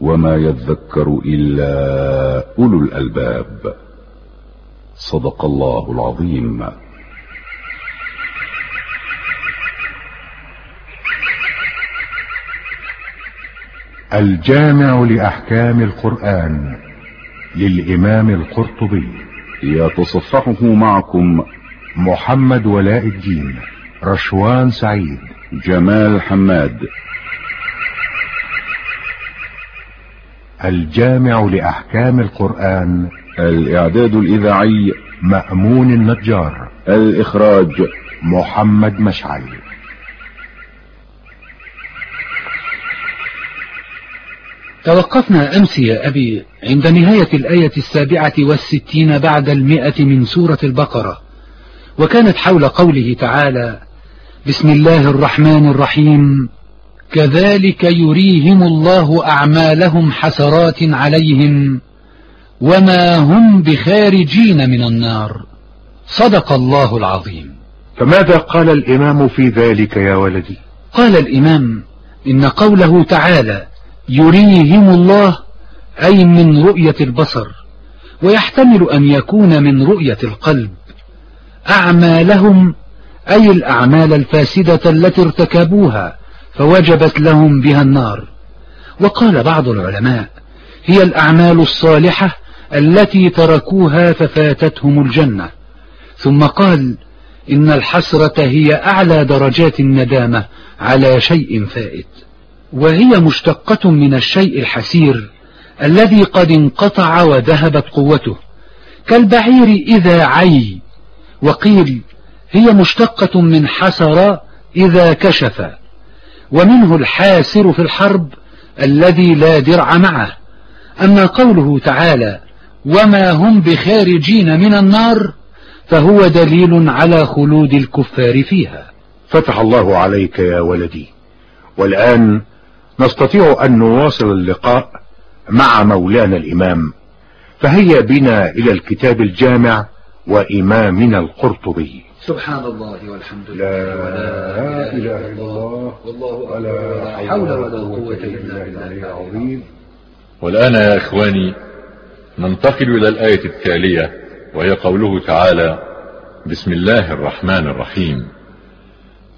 وما يذكر إلا أولو الألباب. صدق الله العظيم. الجامع لأحكام القرآن للإمام القرطبي. يتصفحه معكم محمد ولاء الدين رشوان سعيد. جمال حماد. الجامع لأحكام القرآن. الإعداد الإذاعي مأمون النجار. الإخراج محمد مشعل. توقفنا أمس يا أبي عند نهاية الآية السابعة والستين بعد المئة من سورة البقرة وكانت حول قوله تعالى بسم الله الرحمن الرحيم. كذلك يريهم الله أعمالهم حسرات عليهم وما هم بخارجين من النار. صدق الله العظيم. فماذا قال الإمام في ذلك يا ولدي؟ قال الإمام إن قوله تعالى يريهم الله أي من رؤية البصر ويحتمل أن يكون من رؤية القلب. أعمالهم أي الأعمال الفاسدة التي ارتكبوها فوجبت لهم بها النار. وقال بعض العلماء هي الأعمال الصالحة التي تركوها ففاتتهم الجنة. ثم قال إن الحسرة هي أعلى درجات الندامة على شيء فائت. وهي مشتقة من الشيء الحسير الذي قد انقطع وذهبت قوته. كالبعير إذا عي. وقيل هي مشتقة من حسر إذا كشف. ومنه الحاسر في الحرب الذي لا درع معه. أما قوله تعالى وما هم بخارجين من النار فهو دليل على خلود الكفار فيها. فتح الله عليك يا ولدي. والآن نستطيع أن نواصل اللقاء مع مولانا الإمام. فهيا بنا إلى الكتاب الجامع وإمامنا القرطبي. سبحان الله والحمد لله لا ولا إله إلا الله. والله ولا حول ولا قوة إلا بالله العظيم. والآن يا إخواني ننتقل إلى الآية التالية وهي قوله تعالى بسم الله الرحمن الرحيم.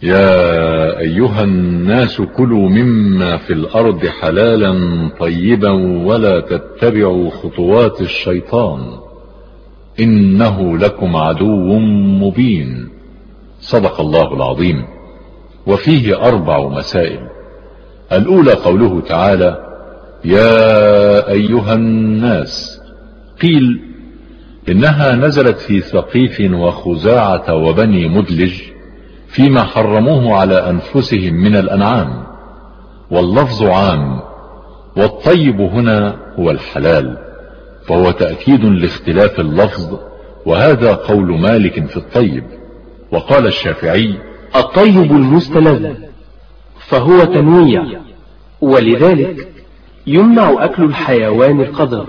يا أيها الناس كلوا مما في الأرض حلالا طيبا ولا تتبعوا خطوات الشيطان. إنه لكم عدو مبين. صدق الله العظيم. وفيه أربع مسائل. الأولى قوله تعالى يا أيها الناس. قيل إنها نزلت في ثقيف وخزاعة وبني مدلج فيما حرموه على أنفسهم من الأنعام. واللفظ عام. والطيب هنا هو الحلال. فهو تأكيد لاختلاف اللفظ وهذا قول مالك في الطيب. وقال الشافعي الطيب المستلذ فهو تنويع ولذلك يمنع أكل الحيوان القذر.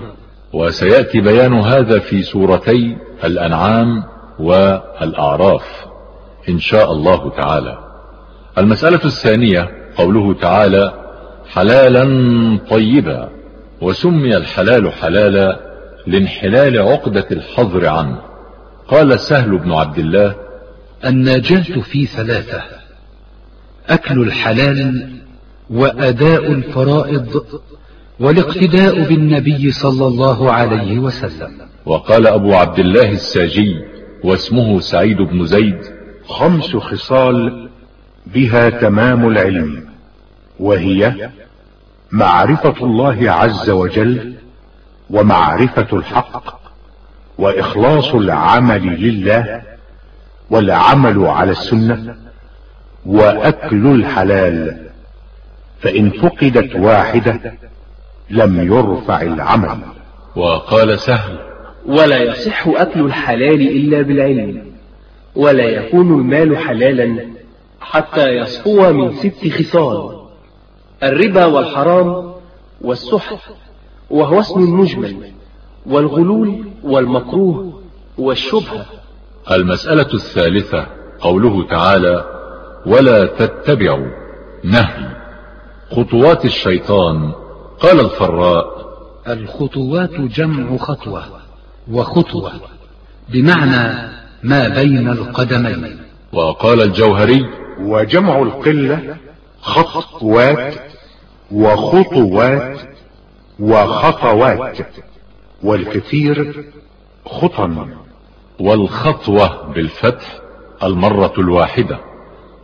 وسيأتي بيان هذا في سورتي الأنعام والأعراف إن شاء الله تعالى. المسألة الثانية قوله تعالى حلالا طيبا. وسمي الحلال حلالا لانحلال عقدة الحظر عنه. قال سهل بن عبد الله النجاة في ثلاثة أكل الحلال وأداء الفرائض والاقتداء بالنبي صلى الله عليه وسلم. وقال أبو عبد الله الساجي واسمه سعيد بن زيد خمس خصال بها تمام العلم وهي معرفة الله عز وجل ومعرفة الحق وإخلاص العمل لله والعمل على السنة وأكل الحلال فإن فقدت واحدة لم يرفع العمل. وقال سهل ولا يصح أكل الحلال إلا بالعلم ولا يكون المال حلالا حتى يصفو من ست خصال. الربا والحرام والسحت وهو اسم مجمل والغلول والمكروه والشبهة. المسألة الثالثة قوله تعالى ولا تتبعوا نهي خطوات الشيطان. قال الفراء الخطوات جمع خطوة وخطوة بمعنى ما بين القدمين. وقال الجوهري وجمع القلة خطوات وخطوات وخطوات والكثير خطن. والخطوة بالفتح المرة الواحدة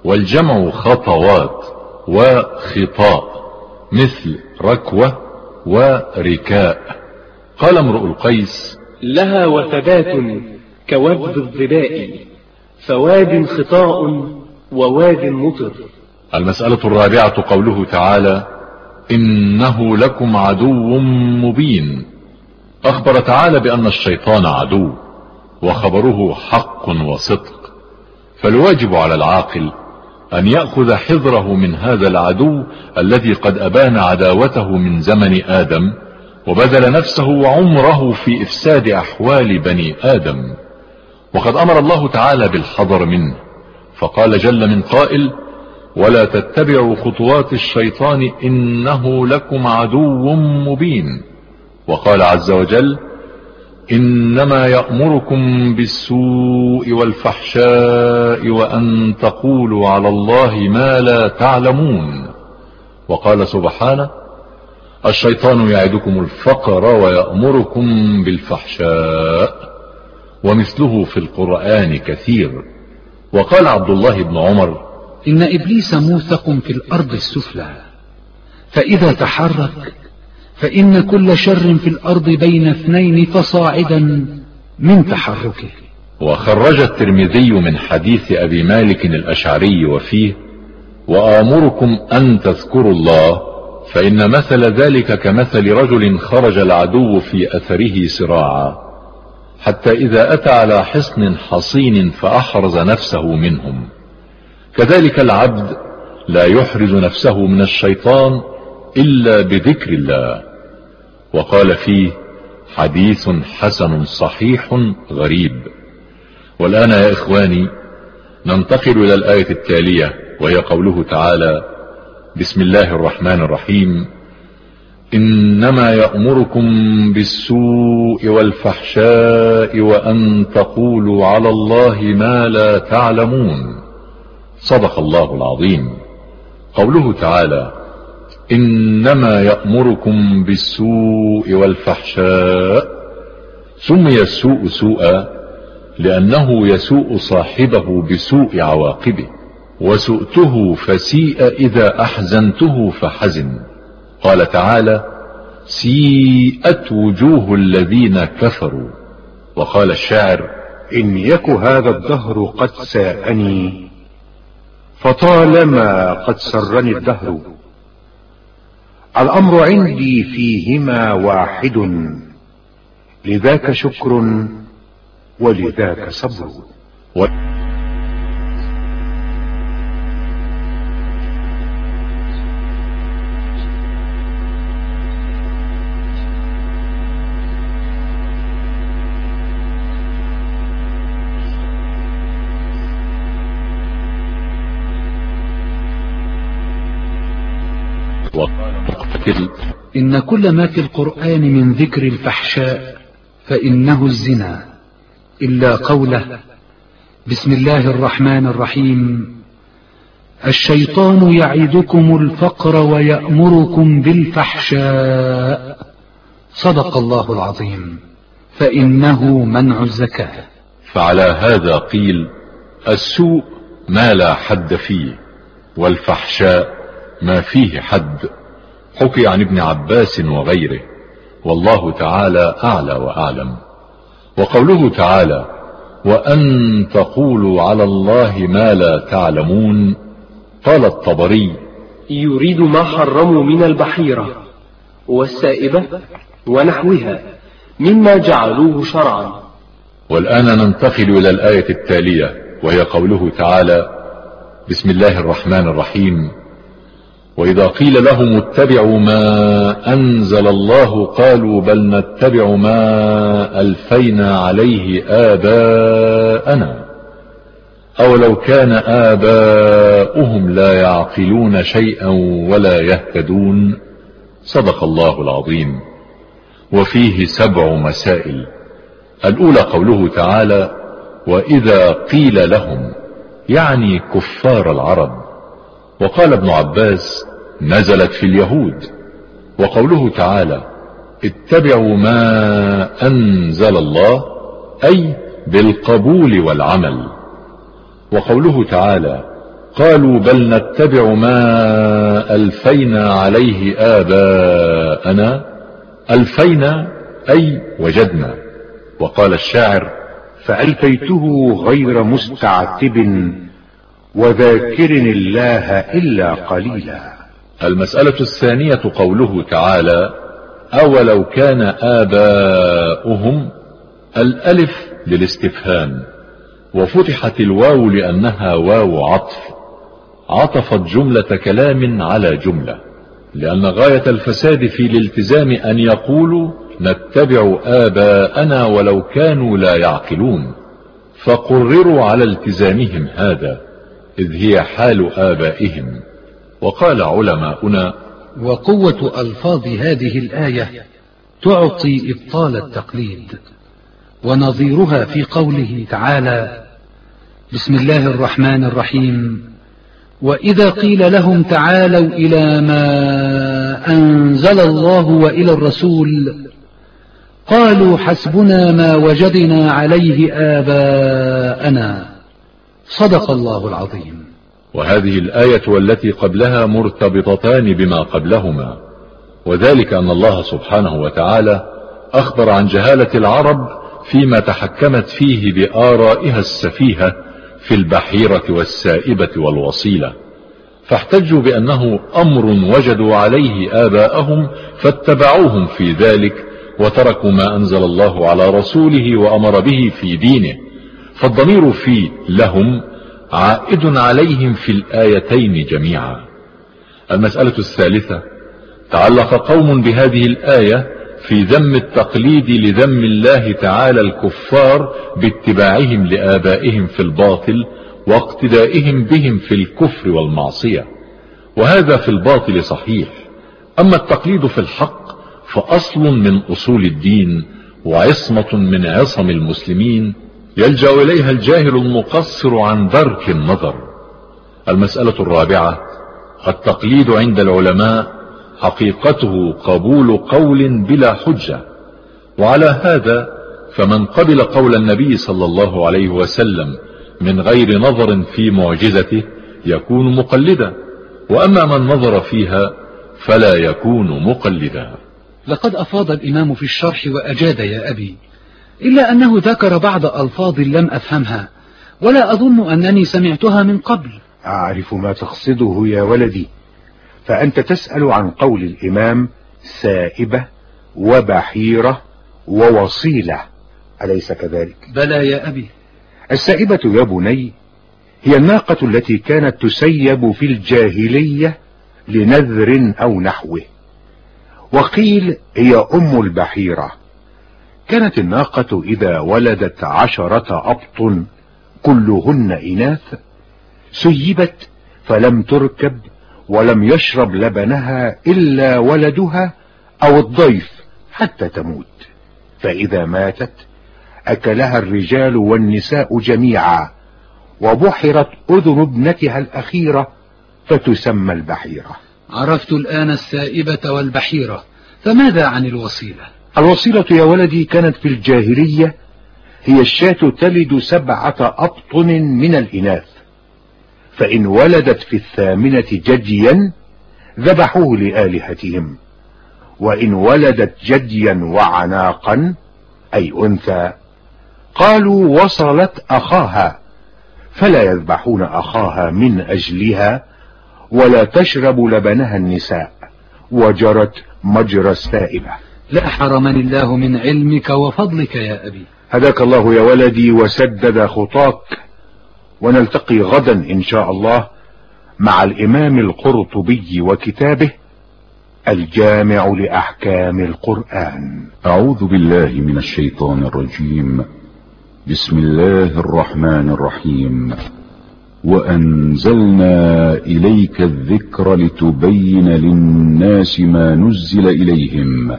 والجمع خطوات وخطاء مثل ركوة وركاء. قال امرؤ القيس لها وثبات كوفد الظباء فواد خطاء وواد مطر. المسألة الرابعة قوله تعالى إنه لكم عدو مبين. أخبر تعالى بأن الشيطان عدو وخبره حق وصدق. فالواجب على العاقل أن يأخذ حذره من هذا العدو الذي قد أبان عداوته من زمن آدم وبذل نفسه وعمره في إفساد أحوال بني آدم. وقد أمر الله تعالى بالحذر منه فقال جل من قائل ولا تتبعوا خطوات الشيطان إنه لكم عدو مبين. وقال عز وجل إنما يأمركم بالسوء والفحشاء وأن تقولوا على الله ما لا تعلمون. وقال سبحانه الشيطان يعدكم الفقر ويأمركم بالفحشاء ومثله في القرآن كثير. وقال عبد الله بن عمر إن إبليس موثق في الأرض السفلى فإذا تحرك فإن كل شر في الأرض بين اثنين فصاعدا من تحركه. وخرج الترمذي من حديث أبي مالك الأشعري وفيه وآمركم أن تذكروا الله فإن مثل ذلك كمثل رجل خرج العدو في أثره سراعا حتى إذا أتى على حصن حصين فأحرز نفسه منهم. كذلك العبد لا يحرز نفسه من الشيطان إلا بذكر الله. وقال فيه حديث حسن صحيح غريب والآن يا إخواني ننتقل إلى الآية التالية وهي قوله تعالى بسم الله الرحمن الرحيم إنما يأمركم بالسوء والفحشاء وأن تقولوا على الله ما لا تعلمون صدق الله العظيم. قوله تعالى إنما يأمركم بالسوء والفحشاء سمي السوء سوءا لأنه يسوء صاحبه بسوء عواقبه وسؤته فسيء إذا أحزنته فحزن. قال تعالى سيئت وجوه الذين كفروا. وقال الشاعر إن يك هذا الدهر قد ساءني. فطالما قد سرني الدهر. الأمر عندي فيهما واحد لذاك شكر ولذاك صبر. إن كل ما في القرآن من ذكر الفحشاء فإنه الزنا إلا قوله بسم الله الرحمن الرحيم. الشيطان يعدكم الفقر ويأمركم بالفحشاء. صدق الله العظيم. فإنه منع الزكاة. فعلى هذا قيل السوء ما لا حد فيه والفحشاء ما فيه حد. حكي عن ابن عباس وغيره. والله تعالى أعلى وأعلم. وقوله تعالى وأن تقولوا على الله ما لا تعلمون قال الطبري يريد ما حرموا من البحيرة والسائبة ونحوها مما جعلوه شرعا. والآن ننتقل إلى الآية التالية وهي قوله تعالى بسم الله الرحمن الرحيم. وإذا قيل لهم اتبعوا ما أنزل الله قالوا بل نتبع ما ألفينا عليه آباءنا. أولو كان آباؤهم لا يعقلون شيئا ولا يهتدون. صدق الله العظيم. وفيه سبع مسائل. الأولى قوله تعالى وإذا قيل لهم يعني كفار العرب وقال ابن عباس نزلت في اليهود. وقوله تعالى اتبعوا ما أنزل الله أي بالقبول والعمل. وقوله تعالى قالوا بل نتبع ما ألفينا عليه آباءنا. ألفينا أي وجدنا. وقال الشاعر فألفيته غير مستعتب. وذاكر الله إلا قليلا. المسألة الثانية قوله تعالى أولو كان آباؤهم الألف للاستفهام وفتحت الواو لأنها واو عطف عطفت جملة كلام على جملة لأن غاية الفساد في الالتزام أن يقولوا نتبع آباءنا ولو كانوا لا يعقلون فقرروا على التزامهم هذا. إذ هي حال آبائهم. وقال علماؤنا وقوة ألفاظ هذه الآية تعطي إبطال التقليد ونظيرها في قوله تعالى بسم الله الرحمن الرحيم. وإذا قيل لهم تعالوا إلى ما أنزل الله وإلى الرسول قالوا حسبنا ما وجدنا عليه آباءنا. صدق الله العظيم. وهذه الآية والتي قبلها مرتبطتان بما قبلهما وذلك أن الله سبحانه وتعالى أخبر عن جهالة العرب فيما تحكمت فيه بآرائها السفيهة في البحيرة والسائبة والوصيلة. فاحتجوا بأنه أمر وجدوا عليه آباءهم فاتبعوهم في ذلك وتركوا ما أنزل الله على رسوله وأمر به في دينه. فالضمير في لهم عائد عليهم في الآيتين جميعا. المسألة الثالثة تعلق قوم بهذه الآية في ذم التقليد لذم الله تعالى الكفار باتباعهم لآبائهم في الباطل واقتدائهم بهم في الكفر والمعصية. وهذا في الباطل صحيح. أما التقليد في الحق فأصل من أصول الدين وعصمة من عصم المسلمين يلجأ إليها الجاهل المقصر عن درك النظر. المسألة الرابعة التقليد عند العلماء حقيقته قبول قول بلا حجة. وعلى هذا فمن قبل قول النبي صلى الله عليه وسلم من غير نظر في معجزته يكون مقلدا. وأما من نظر فيها فلا يكون مقلدا. لقد أفاض الإمام في الشرح وأجاد يا أبي إلا أنه ذكر بعض ألفاظ لم أفهمها ولا أظن أنني سمعتها من قبل. أعرف ما تقصده يا ولدي. فأنت تسأل عن قول الإمام سائبة وبحيرة ووصيلة أليس كذلك؟ بلى يا أبي. السائبة يا بني هي الناقة التي كانت تسيب في الجاهلية لنذر أو نحوه. وقيل هي أم البحيرة. كانت الناقة إذا ولدت عشرة أبط كلهن إناث سيبت فلم تركب ولم يشرب لبنها إلا ولدها أو الضيف حتى تموت. فإذا ماتت أكلها الرجال والنساء جميعا وبحرت أذن ابنتها الأخيرة فتسمى البحيرة. عرفت الآن السائبة والبحيرة فماذا عن الوصيلة؟ الوصيلة يا ولدي كانت في الجاهلية هي الشاة تلد سبعة أبطن من الإناث فإن ولدت في الثامنة جديا ذبحوه لآلهتهم وإن ولدت جديا وعناقا أي أنثى قالوا وصلت أخاها فلا يذبحون أخاها من أجلها ولا تشرب لبنها النساء وجرت مجرى السائبة. لا حرمني الله من علمك وفضلك يا أبي. هداك الله يا ولدي وسدد خطاك ونلتقي غدا إن شاء الله مع الإمام القرطبي وكتابه الجامع لأحكام القرآن. أعوذ بالله من الشيطان الرجيم. بسم الله الرحمن الرحيم. وأنزلنا إليك الذكر لتبين للناس ما نزل إليهم.